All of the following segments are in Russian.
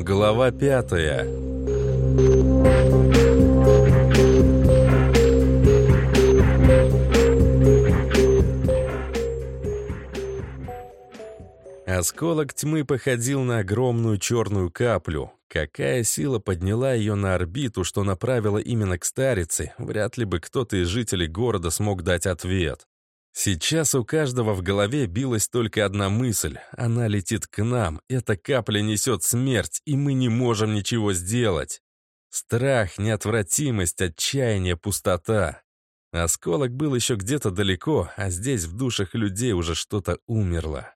Глава пятая. Осколок тьмы походил на огромную черную каплю. Какая сила подняла ее на орбиту, что направила именно к старице, вряд ли бы кто-то из жителей города смог дать ответ. Сейчас у каждого в голове билась только одна мысль. Она летит к нам, эта капля несет смерть, и мы не можем ничего сделать. Страх, неотвратимость, отчаяние, пустота. Осколок был еще где-то далеко, а здесь в душах людей уже что-то умерло.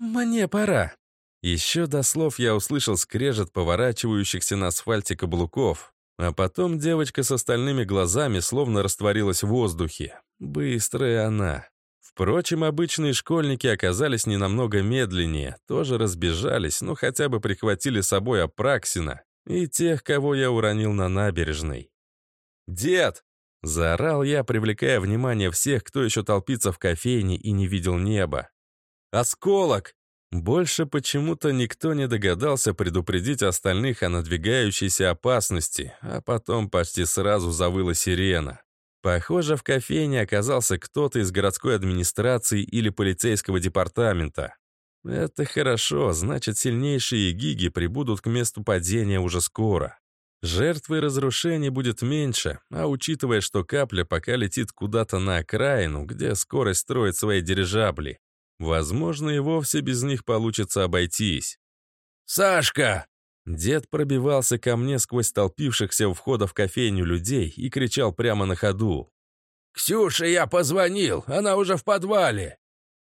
«Мне пора». Еще до слов я услышал скрежет поворачивающихся на асфальте каблуков, а потом девочка с остальными глазами словно растворилась в воздухе. Быстрая она. Впрочем, обычные школьники оказались не намного медленнее, тоже разбежались, но хотя бы прихватили с собой Апраксина и тех, кого я уронил на набережной. «Дед!» — заорал я, привлекая внимание всех, кто еще толпится в кофейне и не видел неба. «Осколок!» Больше почему-то никто не догадался предупредить остальных о надвигающейся опасности, а потом почти сразу завыла сирена. Похоже, в кофейне оказался кто-то из городской администрации или полицейского департамента. Это хорошо, значит, сильнейшие гиги прибудут к месту падения уже скоро. Жертвы разрушений будет меньше, а учитывая, что капля пока летит куда-то на окраину, где скорость строит свои дирижабли, возможно, и вовсе без них получится обойтись. «Сашка!» Дед пробивался ко мне сквозь толпившихся у входа в кофейню людей и кричал прямо на ходу. «Ксюше я позвонил, она уже в подвале!»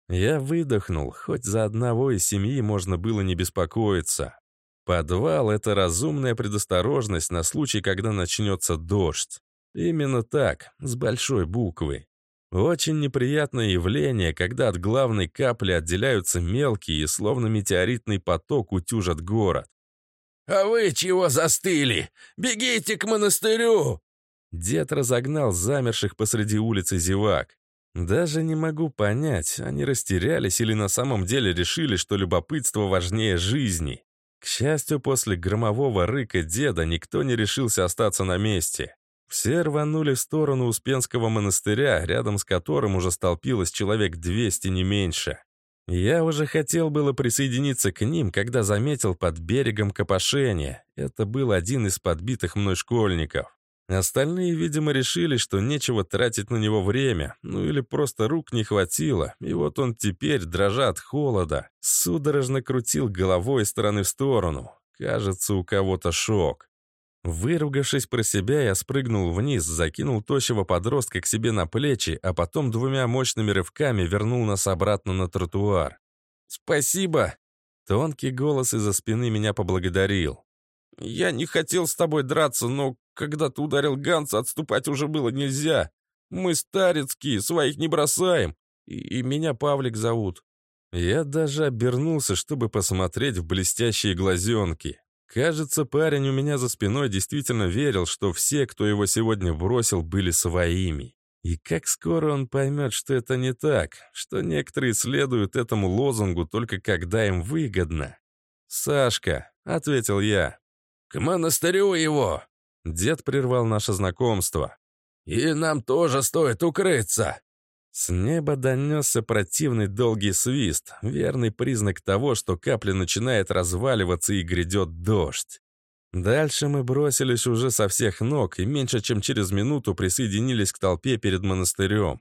Я выдохнул, хоть за одного из семьи можно было не беспокоиться. Подвал — это разумная предосторожность на случай, когда начнется дождь. Именно так, с большой буквы. Очень неприятное явление, когда от главной капли отделяются мелкие и словно метеоритный поток утюжат город. «А вы чего застыли? Бегите к монастырю!» Дед разогнал замерших посреди улицы зевак. Даже не могу понять, они растерялись или на самом деле решили, что любопытство важнее жизни. К счастью, после громового рыка деда никто не решился остаться на месте. Все рванули в сторону Успенского монастыря, рядом с которым уже столпилось человек 200 не меньше. Я уже хотел было присоединиться к ним, когда заметил под берегом копошение. Это был один из подбитых мной школьников. Остальные, видимо, решили, что нечего тратить на него время, ну или просто рук не хватило, и вот он теперь, дрожа от холода, судорожно крутил головой из стороны в сторону. Кажется, у кого-то шок. Выругавшись про себя, я спрыгнул вниз, закинул тощего подростка к себе на плечи, а потом двумя мощными рывками вернул нас обратно на тротуар. «Спасибо!» Тонкий голос из-за спины меня поблагодарил. «Я не хотел с тобой драться, но когда ты ударил Ганса, отступать уже было нельзя. Мы старецкие, своих не бросаем. И, и меня Павлик зовут». Я даже обернулся, чтобы посмотреть в блестящие глазенки. Кажется, парень у меня за спиной действительно верил, что все, кто его сегодня бросил, были своими. И как скоро он поймет, что это не так, что некоторые следуют этому лозунгу только когда им выгодно. «Сашка», — ответил я. «К монастырю его!» Дед прервал наше знакомство. «И нам тоже стоит укрыться!» С неба донесся противный долгий свист, верный признак того, что капля начинает разваливаться и грядет дождь. Дальше мы бросились уже со всех ног и меньше чем через минуту присоединились к толпе перед монастырем.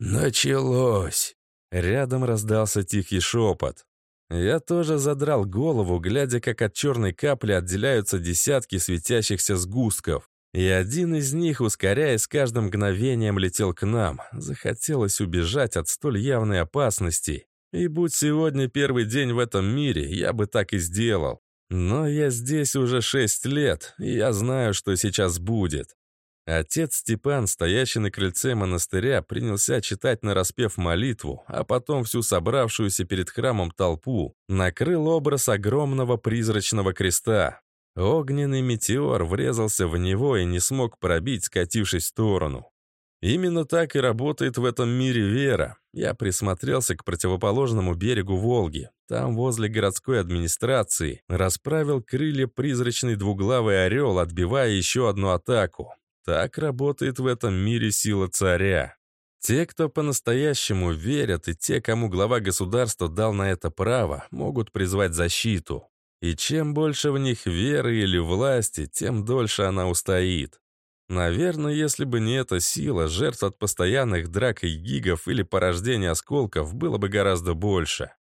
«Началось!» Рядом раздался тихий шепот. Я тоже задрал голову, глядя, как от черной капли отделяются десятки светящихся сгустков. И один из них, ускоряясь каждым мгновением, летел к нам. Захотелось убежать от столь явной опасности. И будь сегодня первый день в этом мире, я бы так и сделал. Но я здесь уже шесть лет, и я знаю, что сейчас будет. Отец Степан, стоящий на крыльце монастыря, принялся читать нараспев молитву, а потом всю собравшуюся перед храмом толпу накрыл образ огромного призрачного креста. Огненный метеор врезался в него и не смог пробить, скатившись в сторону. Именно так и работает в этом мире вера. Я присмотрелся к противоположному берегу Волги. Там, возле городской администрации, расправил крылья призрачный двуглавый орел, отбивая еще одну атаку. Так работает в этом мире сила царя. Те, кто по-настоящему верят, и те, кому глава государства дал на это право, могут призвать защиту. И чем больше в них веры или власти, тем дольше она устоит. Наверное, если бы не эта сила, жертв от постоянных драк и гигов или порождения осколков было бы гораздо больше.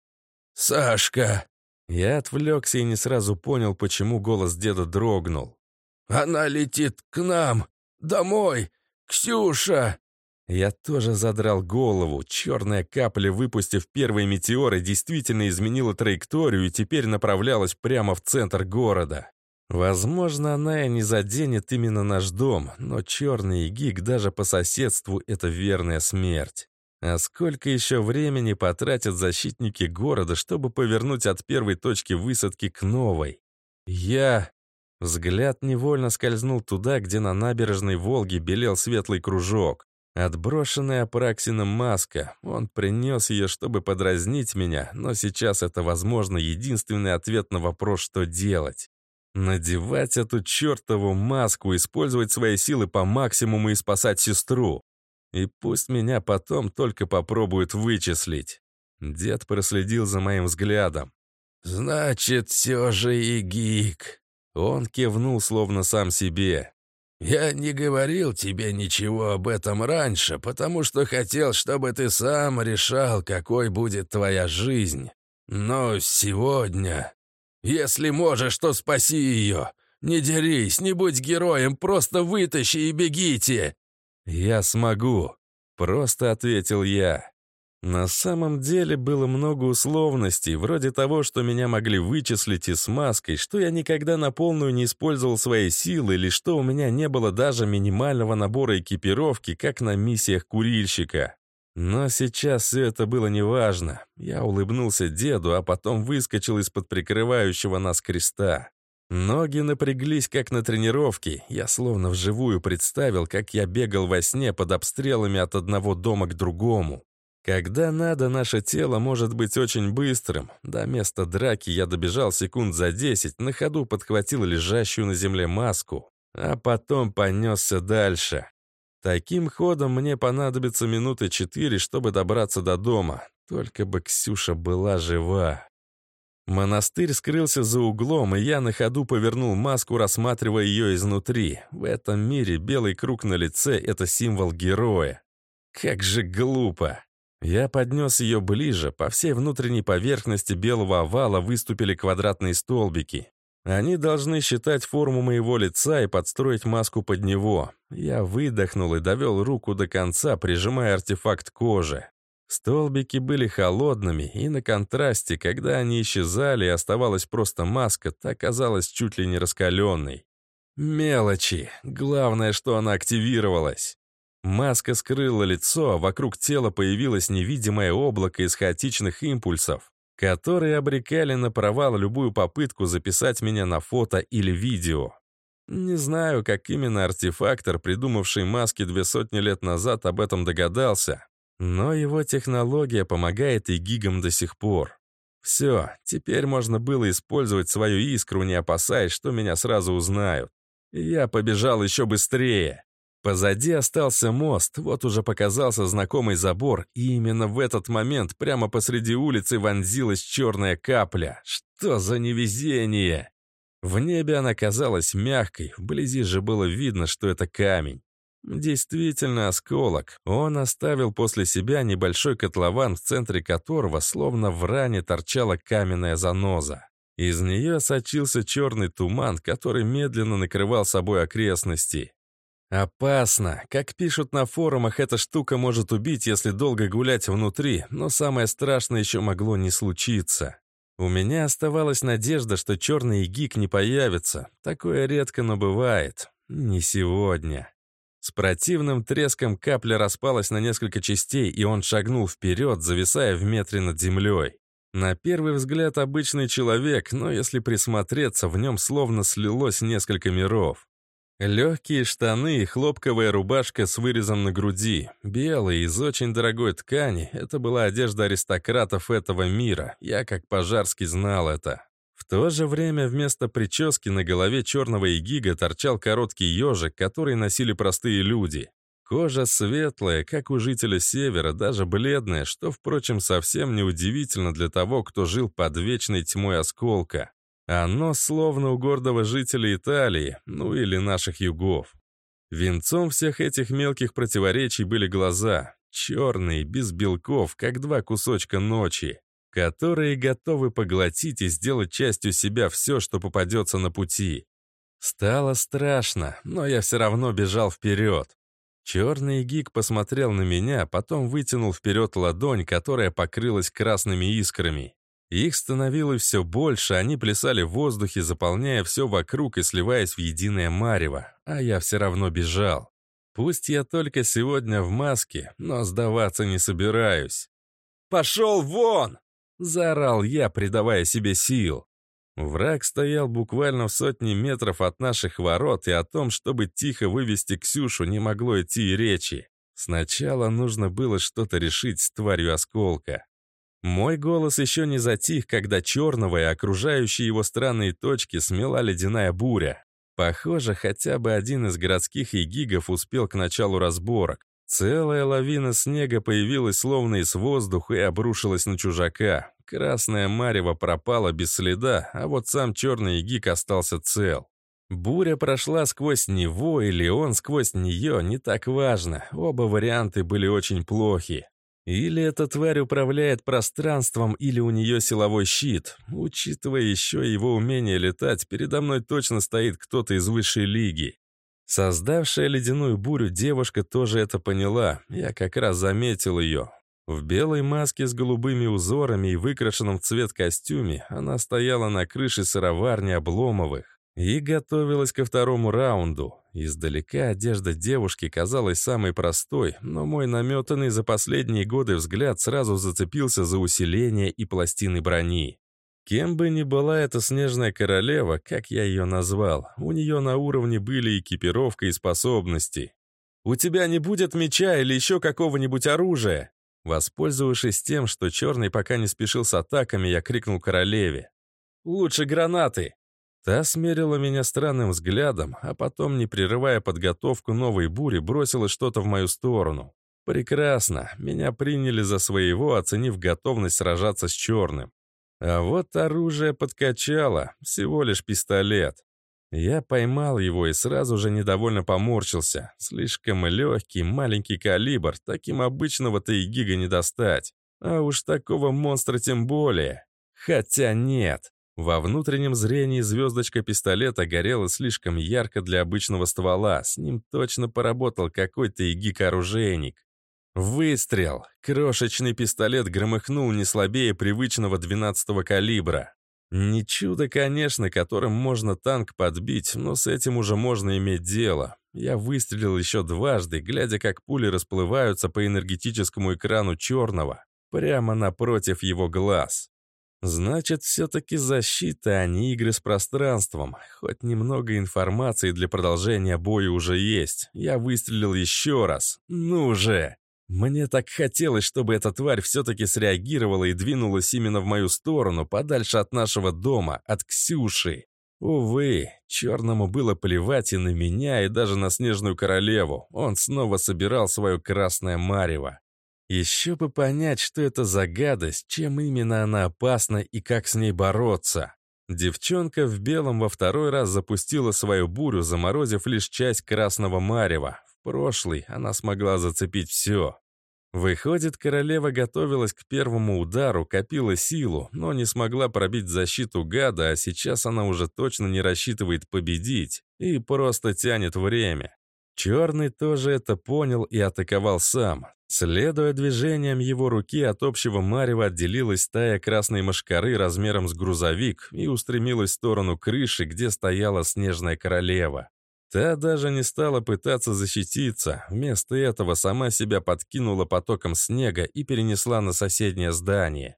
«Сашка!» Я отвлекся и не сразу понял, почему голос деда дрогнул. «Она летит к нам! Домой! Ксюша!» Я тоже задрал голову. Черная капля, выпустив первые метеоры, действительно изменила траекторию и теперь направлялась прямо в центр города. Возможно, она и не заденет именно наш дом, но черный гиг даже по соседству — это верная смерть. А сколько еще времени потратят защитники города, чтобы повернуть от первой точки высадки к новой? Я... Взгляд невольно скользнул туда, где на набережной Волги белел светлый кружок. Отброшенная Апраксином маска. Он принес ее, чтобы подразнить меня, но сейчас это, возможно, единственный ответ на вопрос, что делать. Надевать эту чертову маску, использовать свои силы по максимуму и спасать сестру. И пусть меня потом только попробуют вычислить. Дед проследил за моим взглядом. «Значит, все же и гик». Он кивнул, словно сам себе. «Я не говорил тебе ничего об этом раньше, потому что хотел, чтобы ты сам решал, какой будет твоя жизнь. Но сегодня если можешь, то спаси ее. Не дерись, не будь героем, просто вытащи и бегите!» «Я смогу», — просто ответил я. На самом деле было много условностей, вроде того, что меня могли вычислить и с маской, что я никогда на полную не использовал свои силы, или что у меня не было даже минимального набора экипировки, как на миссиях курильщика. Но сейчас все это было неважно. Я улыбнулся деду, а потом выскочил из-под прикрывающего нас креста. Ноги напряглись, как на тренировке. Я словно вживую представил, как я бегал во сне под обстрелами от одного дома к другому. Когда надо, наше тело может быть очень быстрым. До места драки я добежал секунд за десять, на ходу подхватил лежащую на земле маску, а потом понесся дальше. Таким ходом мне понадобится минуты четыре, чтобы добраться до дома. Только бы Ксюша была жива. Монастырь скрылся за углом, и я на ходу повернул маску, рассматривая ее изнутри. В этом мире белый круг на лице — это символ героя. Как же глупо. Я поднес ее ближе, по всей внутренней поверхности белого овала выступили квадратные столбики. Они должны считать форму моего лица и подстроить маску под него. Я выдохнул и довел руку до конца, прижимая артефакт кожи. Столбики были холодными, и на контрасте, когда они исчезали и оставалась просто маска, та казалась чуть ли не раскаленной. Мелочи. Главное, что она активировалась. Маска скрыла лицо, а вокруг тела появилось невидимое облако из хаотичных импульсов которые обрекали на провал любую попытку записать меня на фото или видео. Не знаю, как именно артефактор, придумавший маски две сотни лет назад, об этом догадался, но его технология помогает и гигам до сих пор. Все, теперь можно было использовать свою искру, не опасаясь, что меня сразу узнают. Я побежал еще быстрее. Позади остался мост, вот уже показался знакомый забор, и именно в этот момент прямо посреди улицы вонзилась черная капля. Что за невезение! В небе она казалась мягкой, вблизи же было видно, что это камень. Действительно осколок. Он оставил после себя небольшой котлован, в центре которого, словно в ране, торчала каменная заноза. Из нее сочился черный туман, который медленно накрывал собой окрестности. Опасно. Как пишут на форумах, эта штука может убить, если долго гулять внутри, но самое страшное еще могло не случиться. У меня оставалась надежда, что черный гик не появится. Такое редко, но бывает. Не сегодня. С противным треском капля распалась на несколько частей, и он шагнул вперед, зависая в метре над землей. На первый взгляд обычный человек, но если присмотреться, в нем словно слилось несколько миров. Легкие штаны и хлопковая рубашка с вырезом на груди. Белые, из очень дорогой ткани. Это была одежда аристократов этого мира. Я, как пожарский, знал это. В то же время вместо прически на голове черного игига торчал короткий ежик, который носили простые люди. Кожа светлая, как у жителя Севера, даже бледная, что, впрочем, совсем не удивительно для того, кто жил под вечной тьмой осколка. Оно словно у гордого жителя Италии, ну или наших югов. Венцом всех этих мелких противоречий были глаза, черные, без белков, как два кусочка ночи, которые готовы поглотить и сделать частью себя все, что попадется на пути. Стало страшно, но я все равно бежал вперед. Черный гик посмотрел на меня, потом вытянул вперед ладонь, которая покрылась красными искрами. Их становилось все больше, они плясали в воздухе, заполняя все вокруг и сливаясь в единое марево, а я все равно бежал. Пусть я только сегодня в маске, но сдаваться не собираюсь. «Пошел вон!» — заорал я, придавая себе сил. Враг стоял буквально в сотни метров от наших ворот, и о том, чтобы тихо вывести Ксюшу, не могло идти и речи. Сначала нужно было что-то решить с тварью осколка. Мой голос еще не затих, когда черного и окружающие его странные точки смела ледяная буря. Похоже, хотя бы один из городских егигов успел к началу разборок. Целая лавина снега появилась словно из воздуха и обрушилась на чужака. Красная марево пропала без следа, а вот сам черный гик остался цел. Буря прошла сквозь него или он сквозь нее, не так важно. Оба варианты были очень плохи. Или эта тварь управляет пространством, или у нее силовой щит. Учитывая еще его умение летать, передо мной точно стоит кто-то из высшей лиги. Создавшая ледяную бурю девушка тоже это поняла. Я как раз заметил ее. В белой маске с голубыми узорами и выкрашенном в цвет костюме она стояла на крыше сыроварни Обломовых и готовилась ко второму раунду. Издалека одежда девушки казалась самой простой, но мой наметанный за последние годы взгляд сразу зацепился за усиление и пластины брони. Кем бы ни была эта снежная королева, как я ее назвал, у нее на уровне были экипировка и способности. «У тебя не будет меча или еще какого-нибудь оружия?» Воспользовавшись тем, что черный пока не спешил с атаками, я крикнул королеве. «Лучше гранаты!» Та смерила меня странным взглядом, а потом, не прерывая подготовку новой бури, бросила что-то в мою сторону. Прекрасно, меня приняли за своего, оценив готовность сражаться с черным. А вот оружие подкачало, всего лишь пистолет. Я поймал его и сразу же недовольно поморщился. Слишком легкий, маленький калибр, таким обычного-то и гига не достать. А уж такого монстра тем более. Хотя нет. Во внутреннем зрении звездочка пистолета горела слишком ярко для обычного ствола. С ним точно поработал какой-то игик-оружейник. Выстрел! Крошечный пистолет громыхнул не слабее привычного 12-го калибра. Не чудо, конечно, которым можно танк подбить, но с этим уже можно иметь дело. Я выстрелил еще дважды, глядя, как пули расплываются по энергетическому экрану черного, прямо напротив его глаз. Значит, все-таки защита, а не игры с пространством. Хоть немного информации для продолжения боя уже есть. Я выстрелил еще раз. Ну же! Мне так хотелось, чтобы эта тварь все-таки среагировала и двинулась именно в мою сторону, подальше от нашего дома, от Ксюши. Увы, черному было плевать и на меня, и даже на снежную королеву. Он снова собирал свое красное марево. Еще бы понять, что это за гадость, чем именно она опасна и как с ней бороться. Девчонка в белом во второй раз запустила свою бурю, заморозив лишь часть красного марева. В прошлый она смогла зацепить все. Выходит, королева готовилась к первому удару, копила силу, но не смогла пробить защиту гада, а сейчас она уже точно не рассчитывает победить и просто тянет время. Черный тоже это понял и атаковал сам. Следуя движениям его руки, от общего марева отделилась стая красной мошкары размером с грузовик и устремилась в сторону крыши, где стояла снежная королева. Та даже не стала пытаться защититься, вместо этого сама себя подкинула потоком снега и перенесла на соседнее здание.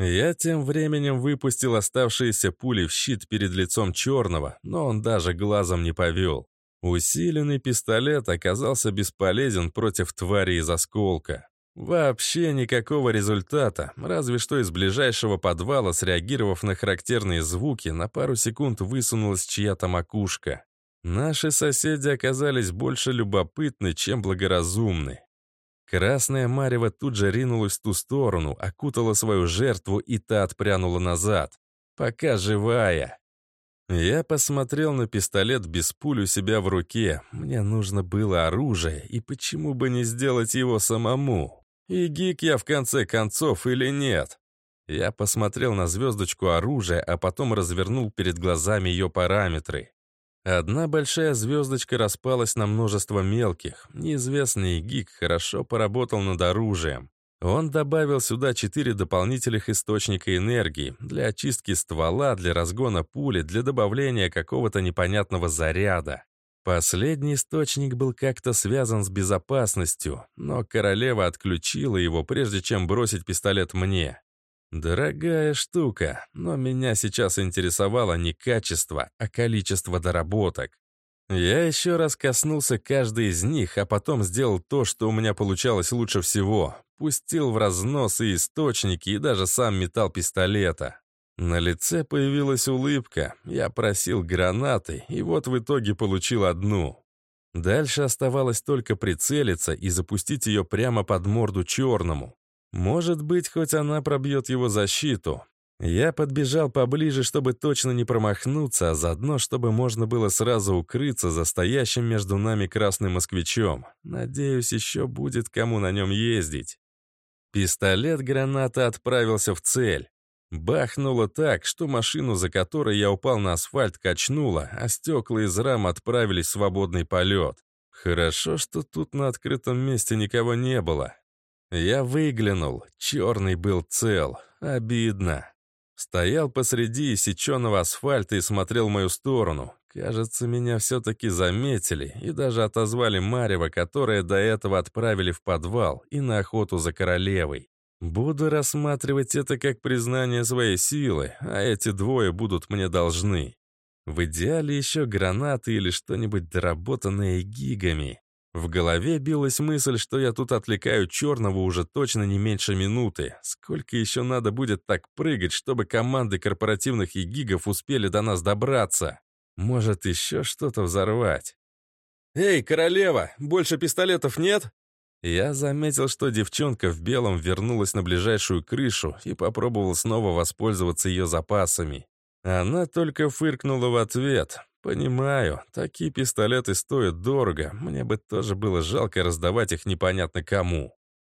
Я тем временем выпустил оставшиеся пули в щит перед лицом черного, но он даже глазом не повел. Усиленный пистолет оказался бесполезен против твари из осколка. Вообще никакого результата, разве что из ближайшего подвала, среагировав на характерные звуки, на пару секунд высунулась чья-то макушка. Наши соседи оказались больше любопытны, чем благоразумны. Красная марева тут же ринулась в ту сторону, окутала свою жертву, и та отпрянула назад. Пока живая. Я посмотрел на пистолет без пуль у себя в руке. Мне нужно было оружие, и почему бы не сделать его самому? И гик я в конце концов или нет? Я посмотрел на звездочку оружия, а потом развернул перед глазами ее параметры. Одна большая звездочка распалась на множество мелких. Неизвестный гик хорошо поработал над оружием. Он добавил сюда четыре дополнительных источника энергии для очистки ствола, для разгона пули, для добавления какого-то непонятного заряда. Последний источник был как-то связан с безопасностью, но королева отключила его, прежде чем бросить пистолет мне. Дорогая штука, но меня сейчас интересовало не качество, а количество доработок. Я еще раз коснулся каждой из них, а потом сделал то, что у меня получалось лучше всего. Пустил в разнос и источники, и даже сам металл пистолета. На лице появилась улыбка. Я просил гранаты, и вот в итоге получил одну. Дальше оставалось только прицелиться и запустить ее прямо под морду черному. Может быть, хоть она пробьет его защиту. Я подбежал поближе, чтобы точно не промахнуться, а заодно, чтобы можно было сразу укрыться за стоящим между нами красным москвичом. Надеюсь, еще будет кому на нем ездить. Пистолет-граната отправился в цель. Бахнуло так, что машину, за которой я упал на асфальт, качнуло, а стекла из рам отправились в свободный полет. Хорошо, что тут на открытом месте никого не было. Я выглянул, черный был цел. Обидно. Стоял посреди иссеченного асфальта и смотрел в мою сторону. Кажется, меня все-таки заметили и даже отозвали Марева, которое до этого отправили в подвал и на охоту за королевой. Буду рассматривать это как признание своей силы, а эти двое будут мне должны. В идеале еще гранаты или что-нибудь доработанное гигами. В голове билась мысль, что я тут отвлекаю черного уже точно не меньше минуты. Сколько еще надо будет так прыгать, чтобы команды корпоративных егигов успели до нас добраться? Может, еще что-то взорвать? «Эй, королева, больше пистолетов нет?» Я заметил, что девчонка в белом вернулась на ближайшую крышу и попробовал снова воспользоваться ее запасами. Она только фыркнула в ответ. «Понимаю, такие пистолеты стоят дорого, мне бы тоже было жалко раздавать их непонятно кому».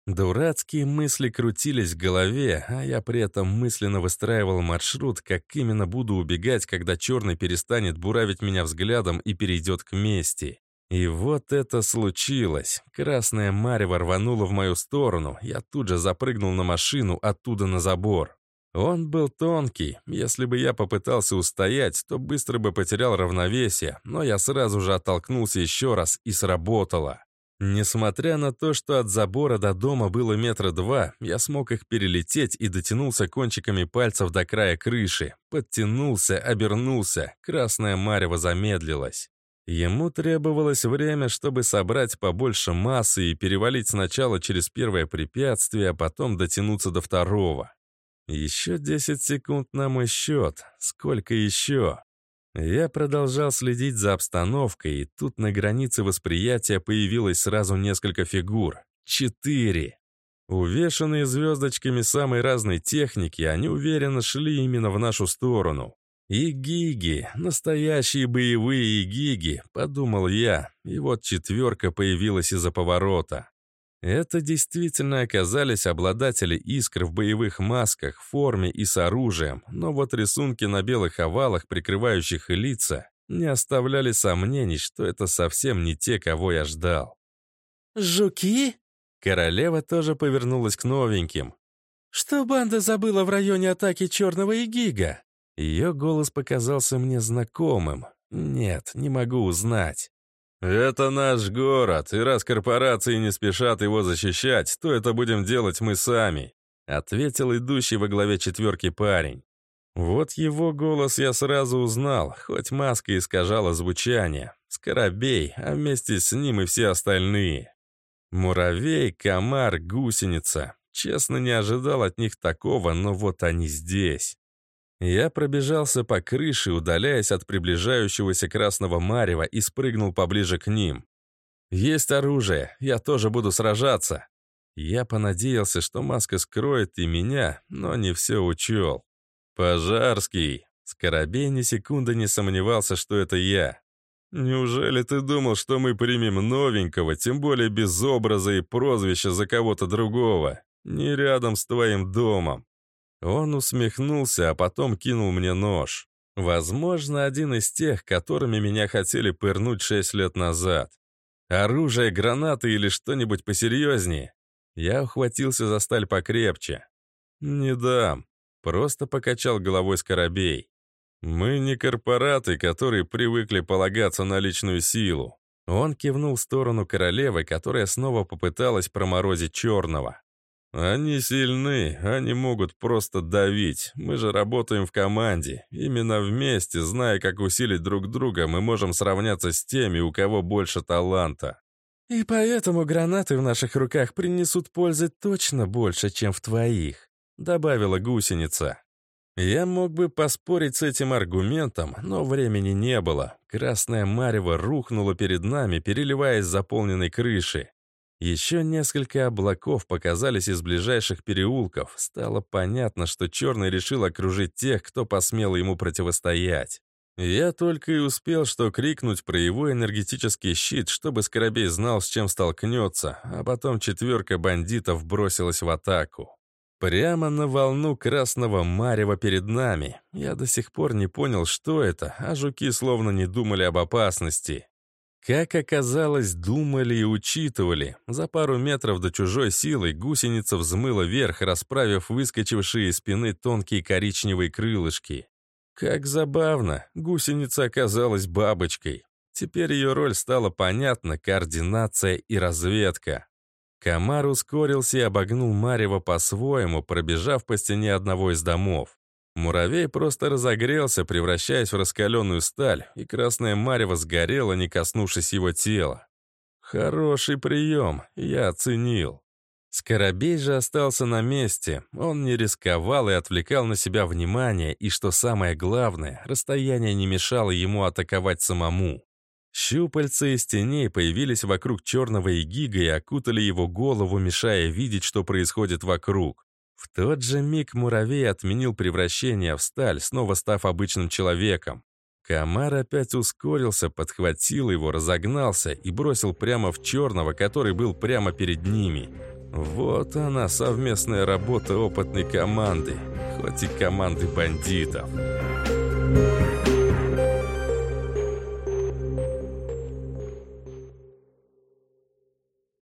Дурацкие мысли крутились в голове, а я при этом мысленно выстраивал маршрут, как именно буду убегать, когда черный перестанет буравить меня взглядом и перейдет к мести. И вот это случилось. Красная марево рванула в мою сторону. Я тут же запрыгнул на машину, оттуда на забор. Он был тонкий. Если бы я попытался устоять, то быстро бы потерял равновесие, но я сразу же оттолкнулся еще раз, и сработало. Несмотря на то, что от забора до дома было метра два, я смог их перелететь и дотянулся кончиками пальцев до края крыши. Подтянулся, обернулся, красная марево замедлилась. Ему требовалось время, чтобы собрать побольше массы и перевалить сначала через первое препятствие, а потом дотянуться до второго. Еще 10 секунд на мой счет. Сколько еще? Я продолжал следить за обстановкой, и тут на границе восприятия появилось сразу несколько фигур. Четыре. Увешанные звездочками самой разной техники, они уверенно шли именно в нашу сторону. И гиги, настоящие боевые гиги, подумал я, и вот четверка появилась из-за поворота. Это действительно оказались обладатели искр в боевых масках, форме и с оружием, но вот рисунки на белых овалах, прикрывающих лица, не оставляли сомнений, что это совсем не те, кого я ждал. «Жуки?» Королева тоже повернулась к новеньким. «Что банда забыла в районе атаки Черного Игига?» Ее голос показался мне знакомым. Нет, не могу узнать. «Это наш город, и раз корпорации не спешат его защищать, то это будем делать мы сами», ответил идущий во главе четверки парень. Вот его голос я сразу узнал, хоть маска искажала звучание. Скоробей, а вместе с ним и все остальные. Муравей, комар, гусеница. Честно, не ожидал от них такого, но вот они здесь. Я пробежался по крыше, удаляясь от приближающегося красного марева и спрыгнул поближе к ним. «Есть оружие, я тоже буду сражаться». Я понадеялся, что маска скроет и меня, но не все учел. «Пожарский!» Скоробей ни секунды не сомневался, что это я. «Неужели ты думал, что мы примем новенького, тем более без образа и прозвища за кого-то другого? Не рядом с твоим домом?» Он усмехнулся, а потом кинул мне нож. Возможно, один из тех, которыми меня хотели пырнуть шесть лет назад. Оружие, гранаты или что-нибудь посерьезнее. Я ухватился за сталь покрепче. «Не дам. Просто покачал головой Скоробей. «Мы не корпораты, которые привыкли полагаться на личную силу». Он кивнул в сторону королевы, которая снова попыталась проморозить черного. «Они сильны, они могут просто давить. Мы же работаем в команде. Именно вместе, зная, как усилить друг друга, мы можем сравняться с теми, у кого больше таланта». «И поэтому гранаты в наших руках принесут пользы точно больше, чем в твоих», добавила гусеница. Я мог бы поспорить с этим аргументом, но времени не было. Красная марево рухнула перед нами, переливаясь заполненной крышей. Еще несколько облаков показались из ближайших переулков. Стало понятно, что Черный решил окружить тех, кто посмел ему противостоять. Я только и успел что крикнуть про его энергетический щит, чтобы Скоробей знал, с чем столкнется, а потом четверка бандитов бросилась в атаку. Прямо на волну красного марева перед нами. Я до сих пор не понял, что это, а жуки словно не думали об опасности. Как оказалось, думали и учитывали. За пару метров до чужой силы гусеница взмыла вверх, расправив выскочившие из спины тонкие коричневые крылышки. Как забавно, гусеница оказалась бабочкой. Теперь ее роль стала понятна — координация и разведка. Комар ускорился и обогнул Марева по-своему, пробежав по стене одного из домов. Муравей просто разогрелся, превращаясь в раскаленную сталь, и красное марево сгорело, не коснувшись его тела. Хороший прием, я оценил. Скоробей же остался на месте. Он не рисковал и отвлекал на себя внимание, и, что самое главное, расстояние не мешало ему атаковать самому. Щупальца из теней появились вокруг черного эгига и окутали его голову, мешая видеть, что происходит вокруг. В тот же миг муравей отменил превращение в сталь, снова став обычным человеком. Комар опять ускорился, подхватил его, разогнался и бросил прямо в черного, который был прямо перед ними. Вот она, совместная работа опытной команды, хоть и команды бандитов. Thank